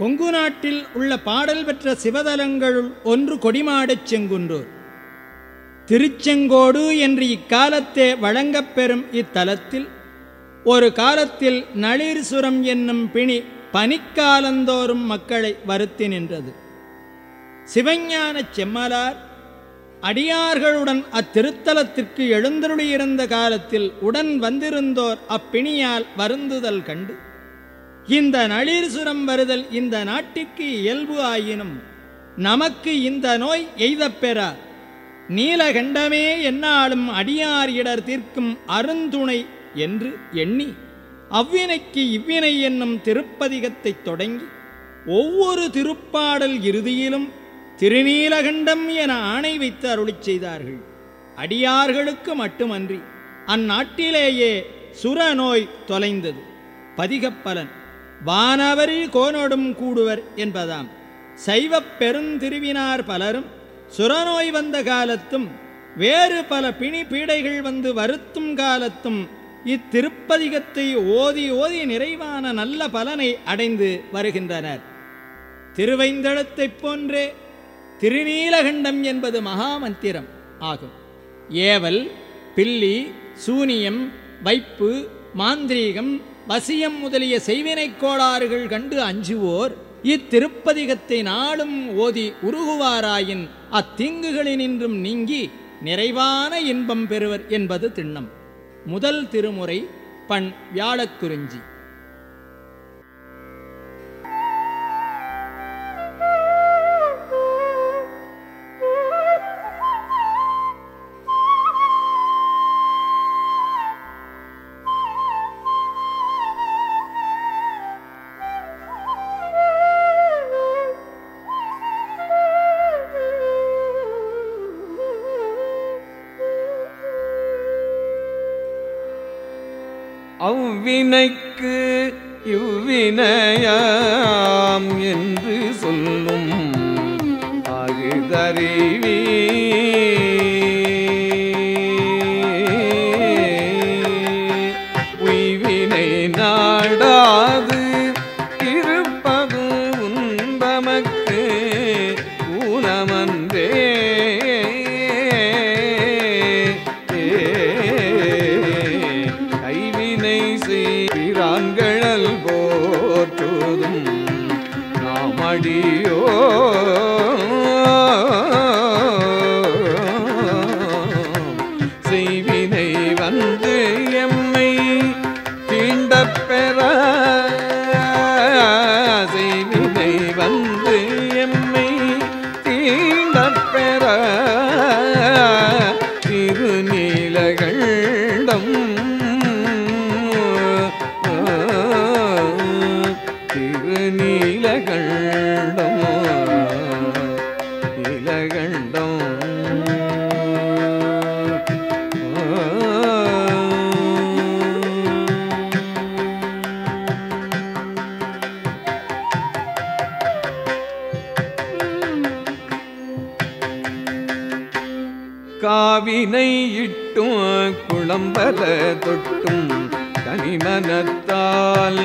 கொங்கு நாட்டில் உள்ள பாடல் பெற்ற சிவதலங்களுள் ஒன்று கொடிமாடச் செங்குன்றூர். திருச்செங்கோடு என்று இக்காலத்தே வழங்கப்பெறும் இத்தலத்தில் ஒரு காலத்தில் நளிர்சுரம் என்னும் பிணி பனிக்காலந்தோறும் மக்களை வருத்தி நின்றது. சிவஞானச் செம்மலார் அடியார்களுடன் அத்திருத்தலத்திற்கு எழுந்தருளியிருந்த காலத்தில் உடன் வந்திருந்தோர் அப்பிணியால் வருந்துதல் கண்டு இந்த நளிர் சுரம் வருதல் இந்த நாட்டுக்கு இயல்பு ஆயினும் நமக்கு இந்த நோய் எய்தப்பெறா நீலகண்டமே என்னாலும் அடியார் இடர் தீர்க்கும் அருந்துணை என்று எண்ணி அவ்வினைக்கு இவ்வினை என்னும் திருப்பதிகத்தைத் தொடங்கி ஒவ்வொரு திருப்பாடல் இறுதியிலும் திருநீலகண்டம் என ஆணை வைத்து அருளிச் செய்தார்கள். அடியார்களுக்கு மட்டுமன்றி அந்நாட்டிலேயே சுரநோய் தொலைந்தது. பதிகப்பலன். வானவரி கோனோடும் கூடுவர் என்பதாம். சைவப் பெருந்திருவினார் பலரும் சுரநோய் வந்த காலத்தும் வேறு பல பிணி பீடைகள் வந்து வருத்தும் காலத்தும் இத்திருப்பதிகத்தை ஓதி ஓதி நிறைவான நல்ல பலனை அடைந்து வருகின்றனர். திருவைந்தளத்தைப் போன்றே திருநீலகண்டம் என்பது மகாமந்திரம் ஆகும். ஏவல் பில்லி சூனியம் வைப்பு மாந்திரீகம் வசியம் முதலிய செய்வினைக் கோளாறுகள் கண்டு அஞ்சுவோர் இத்திருப்பதிகத்தை நாளும் ஓதி உருகுவாராயின் அத்தீங்குகளினின்றும் நீங்கி நிறைவான இன்பம் பெறுவர் என்பது திண்ணம். முதல் திருமுறை பண் வியாழக்குறிஞ்சி. அவ்வினைக்கு இவ்வினையாம் என்று சொல்லும் அகுதறிவி காவினை இட்டும் குளம்பல தொட்டும் தனிமனத்தால்.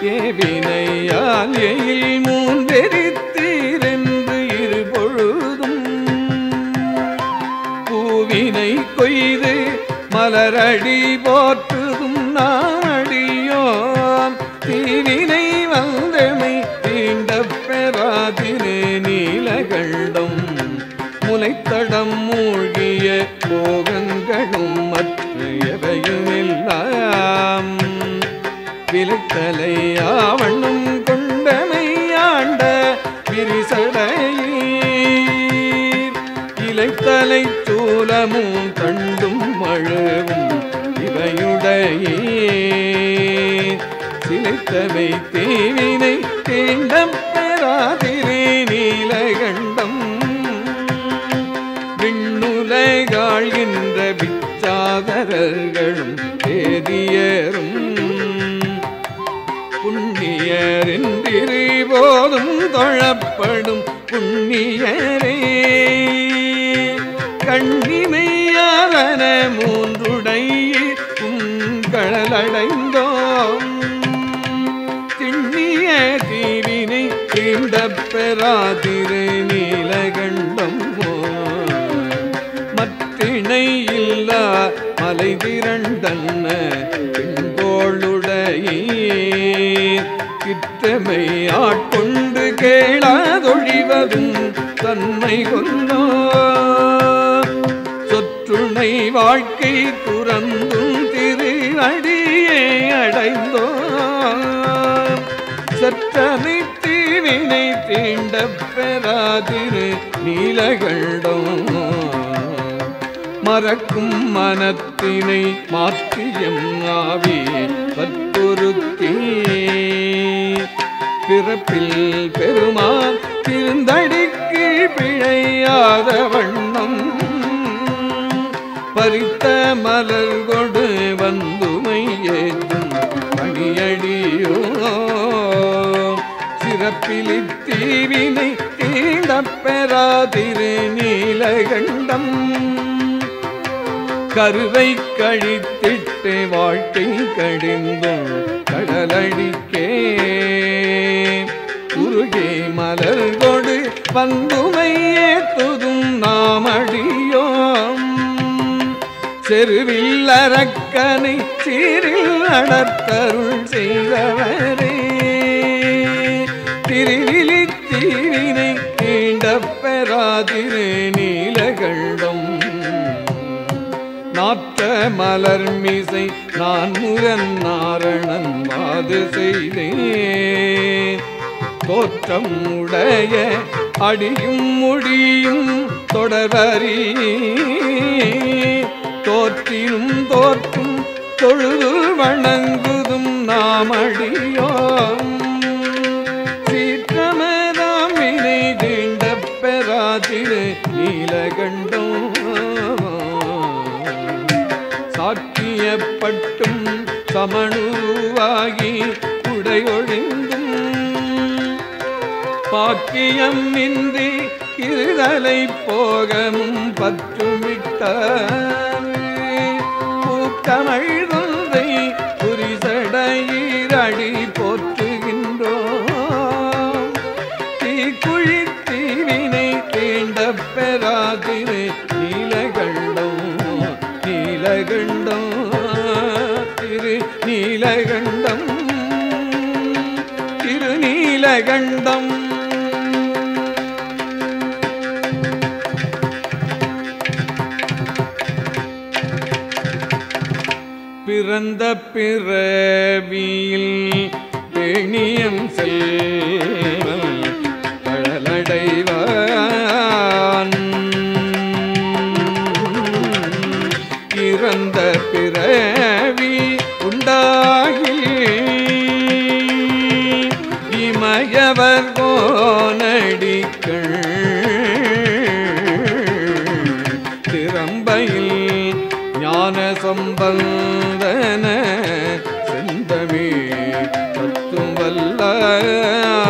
ஏவினையால் எயில் மூன்றெரித்தீரென்று இருபொழுதும். பூவினை கொய்து மலரடி போற்றுதும் நான். இலைத்தலை சூலமும் தண்டும் மழவும் இவையுடையே. சிலைத்தவை தேவினை தேண்டம் பெறாதிரே நீலகண்டம். விண்ணுலகாழ்கின்ற பிச்சாதரர்களும் தேதியரும் புண்ணியரின்றிரு போதும் தொழப்படும் புண்ணியரே. கண்ணிமையாரன மூன்றுடைய கடலடைந்தோம் திண்ணிய தீவினை தீண்ட பெறாதிரு நீலகண்டம் மத்திணை இல்லா மலை திரண்டன்ன பின்போளுடைய ஆட்கொண்டு கேளாதொழிவதும் தன்மை கொண்டோ வாழ்க்கை துறந்தும் திரு அடியே அடைந்தோ சற்றனை தீவினை தீண்ட பெறாதிரு நீலகண்டம். மறக்கும் மனத்தினை மாற்றியம் ஆவி வற்புறுத்தி. பிறப்பில் பெருமான் திருந்தடிக்கு பிழையாதவன் மலர் கொடு வந்துமை ஏற்றும் பணியடியோ சிறப்பிலி தீவினை தீண்டப் நீலகண்டம். கருவை கழித்திட்டு வாழ்க்கை கடிந்தும் கடலடிக்கே. உருகே மலர் கொடு வந்துமையே துதும் நாமடியோ செருவில் அரக்கனை சீரில் அடர்த்தருள் செய்தவரே. திருவிழி தீவினை கீண்ட பெறாதிரே நீலகண்டம். நாற்ற மலர் மீசை நான் முரண் நாரணன் வாது செய்தேன். தோற்றம் உடைய அடியும் முடியும் தொடர்வரி தோற்றினும் தோற்றும் தொழுது வணங்குதும் நாம் அடியோம் சீற்றமதாம் வினை தீண்ட பெறாதிரு நீலகண்டம். சாக்கியப்பட்டும் சமணுவாகி உடையொழிந்தும் பாக்கியம் இன்றி இருதலை போகமும் பற்றுமிட்ட பூக்கமழ்கொன்றை பிறந்த பிறவியில் பெணியம் செல்வன் கழலடைவான் இறந்த பிறவி சம்பந்தன செந்தமே தத்தும் வல்லாறு.